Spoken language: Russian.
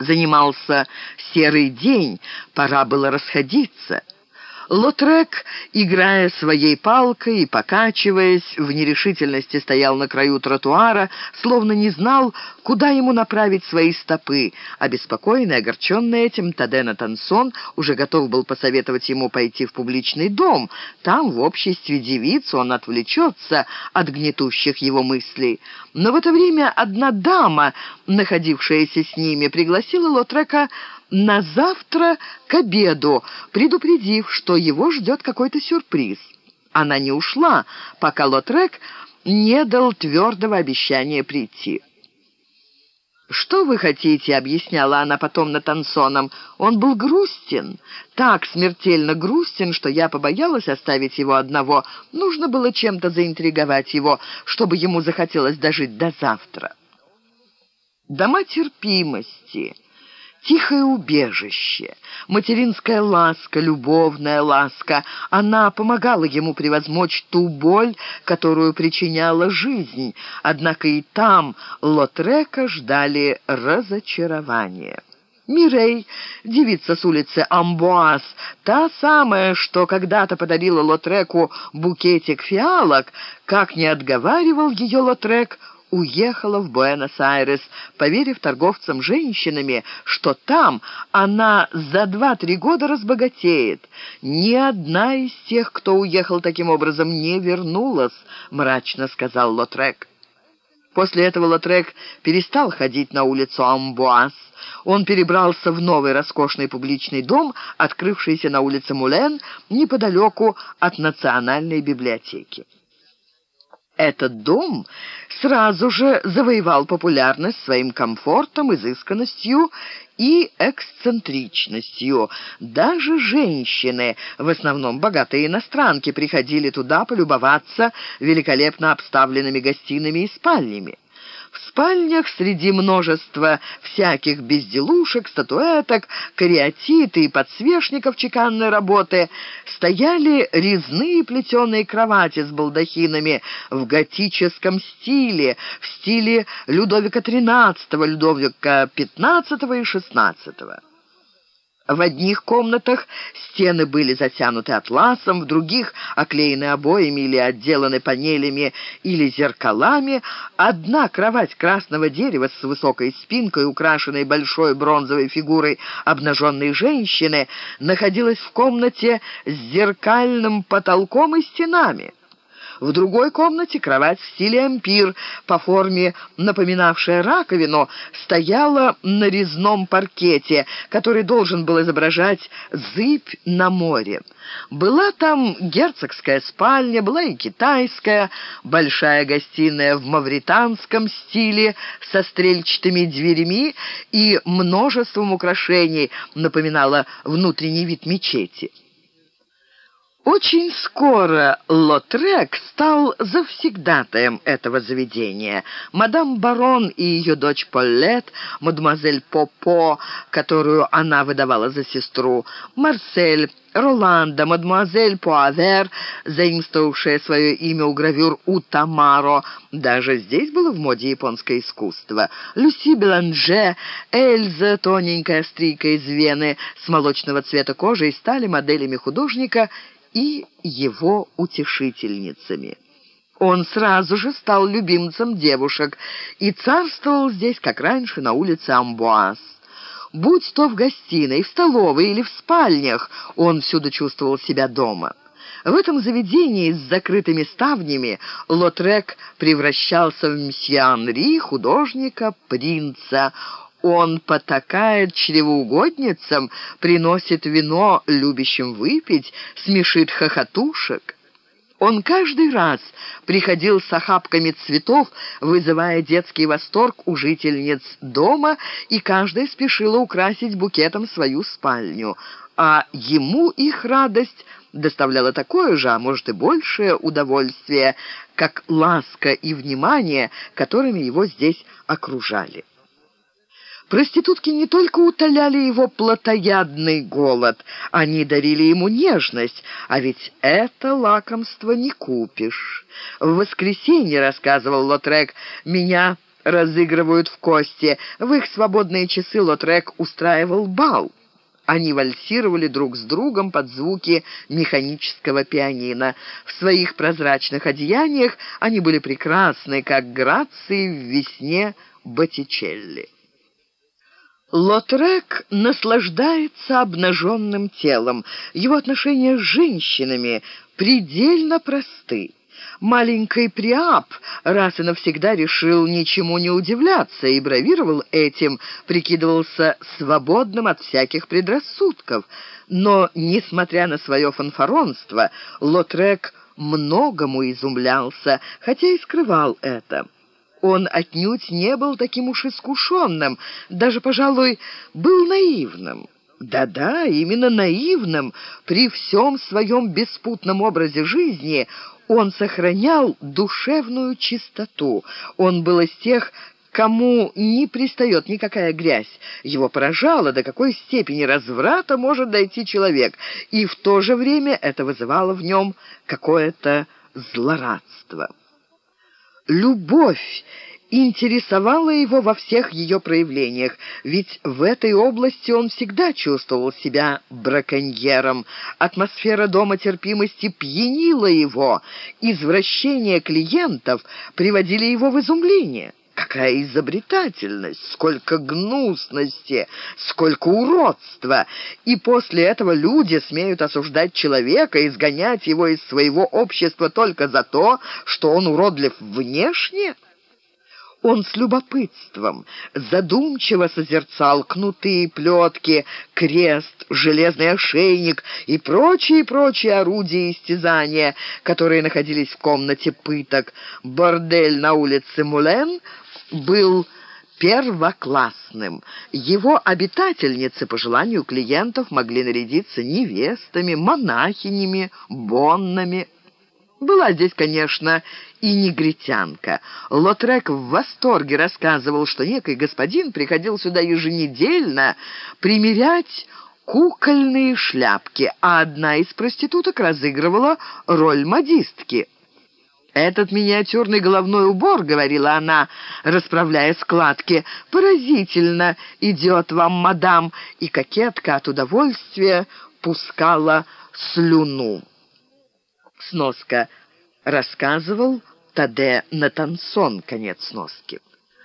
Занимался серый день, пора было расходиться. Лотрек, играя своей палкой и покачиваясь, в нерешительности стоял на краю тротуара, словно не знал, куда ему направить свои стопы. Обеспокоенный, огорченный этим, Тадена Тансон уже готов был посоветовать ему пойти в публичный дом. Там, в обществе девиц, он отвлечется от гнетущих его мыслей. Но в это время одна дама, находившаяся с ними, пригласила Лотрека на завтра к обеду, предупредив, что его ждет какой-то сюрприз. Она не ушла, пока Лотрек не дал твердого обещания прийти. «Что вы хотите?» — объясняла она потом на Тансоном. «Он был грустен, так смертельно грустен, что я побоялась оставить его одного. Нужно было чем-то заинтриговать его, чтобы ему захотелось дожить до завтра». Дома терпимости — Тихое убежище, материнская ласка, любовная ласка. Она помогала ему превозмочь ту боль, которую причиняла жизнь. Однако и там Лотрека ждали разочарования. Мирей, девица с улицы Амбуаз, та самая, что когда-то подарила Лотреку букетик фиалок, как не отговаривал ее Лотрек, уехала в Буэнос-Айрес, поверив торговцам женщинами, что там она за два-три года разбогатеет. Ни одна из тех, кто уехал таким образом, не вернулась, мрачно сказал Лотрек. После этого Лотрек перестал ходить на улицу Амбуаз. Он перебрался в новый роскошный публичный дом, открывшийся на улице Мулен, неподалеку от Национальной библиотеки. Этот дом сразу же завоевал популярность своим комфортом, изысканностью и эксцентричностью. Даже женщины, в основном богатые иностранки, приходили туда полюбоваться великолепно обставленными гостиными и спальнями. В спальнях среди множества всяких безделушек, статуэток, кариатиты и подсвечников чеканной работы стояли резные плетеные кровати с балдахинами в готическом стиле, в стиле Людовика XIII, Людовика XV и XVI. В одних комнатах стены были затянуты атласом, в других оклеены обоями или отделаны панелями или зеркалами. Одна кровать красного дерева с высокой спинкой, украшенной большой бронзовой фигурой обнаженной женщины, находилась в комнате с зеркальным потолком и стенами. В другой комнате кровать в стиле ампир, по форме напоминавшая раковину, стояла на резном паркете, который должен был изображать зыбь на море. Была там герцогская спальня, была и китайская, большая гостиная в мавританском стиле со стрельчатыми дверями и множеством украшений, напоминала внутренний вид мечети. Очень скоро Лотрек стал завсегдатаем этого заведения. Мадам Барон и ее дочь Поллет, мадемуазель Попо, которую она выдавала за сестру, Марсель, Роланда, мадемуазель Пуавер, заимствовавшая свое имя у гравюр у Тамаро. Даже здесь было в моде японское искусство. Люси Беланже, Эльза, тоненькая стрийка из Вены, с молочного цвета кожи, стали моделями художника и его утешительницами. Он сразу же стал любимцем девушек и царствовал здесь, как раньше, на улице Амбуаз. Будь то в гостиной, в столовой или в спальнях, он всюду чувствовал себя дома. В этом заведении с закрытыми ставнями Лотрек превращался в месье Анри, художника-принца. Он потакает чревоугодницам, приносит вино любящим выпить, смешит хохотушек. Он каждый раз приходил с охапками цветов, вызывая детский восторг у жительниц дома, и каждая спешила украсить букетом свою спальню. А ему их радость доставляла такое же, а может и большее удовольствие, как ласка и внимание, которыми его здесь окружали. Проститутки не только утоляли его плотоядный голод, они дарили ему нежность, а ведь это лакомство не купишь. В воскресенье, рассказывал Лотрек, меня разыгрывают в кости. В их свободные часы Лотрек устраивал бал. Они вальсировали друг с другом под звуки механического пианино. В своих прозрачных одеяниях они были прекрасны, как грации в весне Боттичелли. Лотрек наслаждается обнаженным телом. Его отношения с женщинами предельно просты. Маленький Приап раз и навсегда решил ничему не удивляться и бравировал этим, прикидывался свободным от всяких предрассудков. Но, несмотря на свое фанфаронство, Лотрек многому изумлялся, хотя и скрывал это. Он отнюдь не был таким уж искушенным, даже, пожалуй, был наивным. Да-да, именно наивным. При всем своем беспутном образе жизни он сохранял душевную чистоту. Он был из тех, кому не пристает никакая грязь. Его поражало, до какой степени разврата может дойти человек, и в то же время это вызывало в нем какое-то злорадство. Любовь интересовала его во всех ее проявлениях, ведь в этой области он всегда чувствовал себя браконьером. Атмосфера дома терпимости пьянила его, извращения клиентов приводили его в изумление. Какая изобретательность, сколько гнусности, сколько уродства. И после этого люди смеют осуждать человека, изгонять его из своего общества только за то, что он уродлив внешне? Он с любопытством задумчиво созерцал кнуты, плетки, крест, железный ошейник и прочие-прочие орудия истязания, которые находились в комнате пыток. Бордель на улице Мулен был первоклассным. Его обитательницы, по желанию клиентов, могли нарядиться невестами, монахинями, боннами, была здесь, конечно, и негритянка. Лотрек в восторге рассказывал, что некий господин приходил сюда еженедельно примерять кукольные шляпки, а одна из проституток разыгрывала роль модистки. «Этот миниатюрный головной убор, — говорила она, расправляя складки, — поразительно идет вам, мадам!» И кокетка от удовольствия пускала слюну. Сноска. Рассказывал Таде Натансон. Конец сноски.